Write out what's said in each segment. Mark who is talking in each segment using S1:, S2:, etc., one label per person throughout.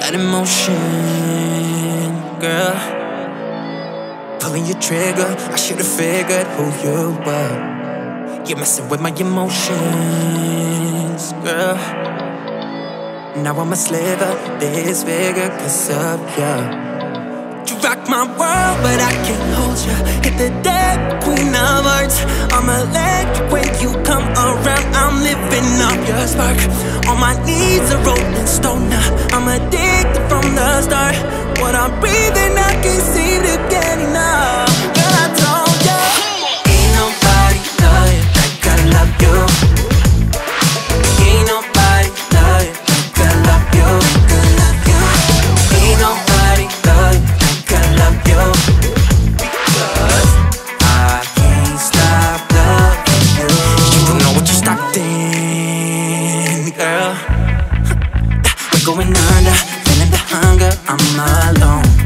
S1: That emotion, girl. Pulling your trigger, I should've figured who you were. You're messing with my emotions, girl. Now I'm a sliver, this bigger, cause of you. You rock my world, but I can't hold you. Hit the spark. On my knees, a rolling stone. Now I'm addicted from the start. What I'm breathing I can see. going under, feeling the hunger, I'm alone.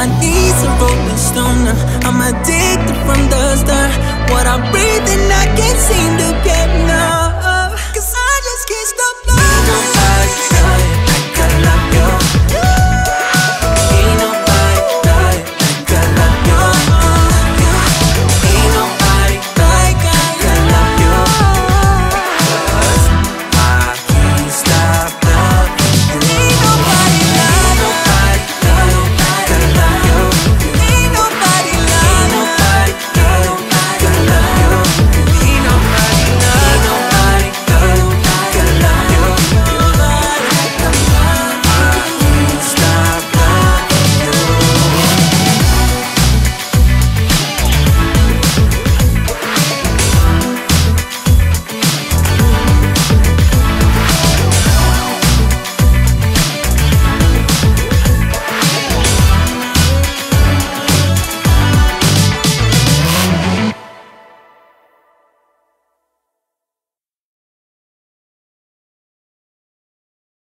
S1: my knees a rolling stone. I'm, I'm addicted from the start. What I